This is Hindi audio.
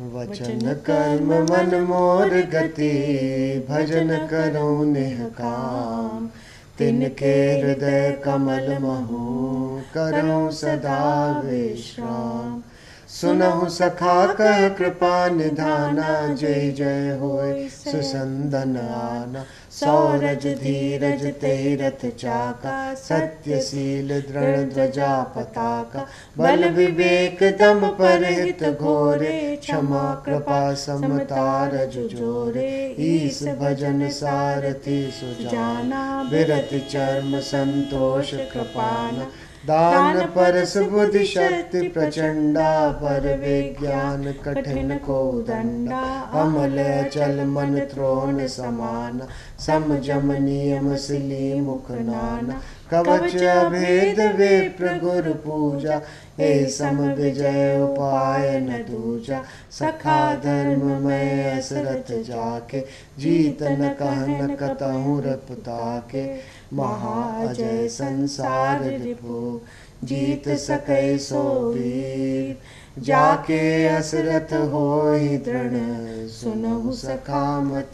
वचन कर्म मन मोर गति, भजन करो निह काम। तिनके हृदय कमल महु, करो सदा विश्राम। सुनहु सखा कह कृपा निधाना, जय जय होय सुसंदन आना सौरज धीरज तेरथ चाका, सत्यशील दृढ़ ध्वजा पताका। बल विवेक दम पर हित घोरे, क्षमा, कृपा, समतारज जोरे। ईस भजन सारथी सुजाना, विरत चर्म संतोष कृपाना। दान परस बुद्धि शक्ति प्रचंडा पर विज्ञान कठिन को दंडा। अमल चल मन त्रोण समान। सम जम नियम सिली मुख नाना। कवच भेद विप्र गुरु पूजा। हे सम विजय उपाय न दूजा। सखा धर्म में असरथ जाके। जीत न कहन कतहु रपता के महाजय संसार रिपु जीत सके सो वीर। जाके असरत हो दृढ़ सुनहु सखा मत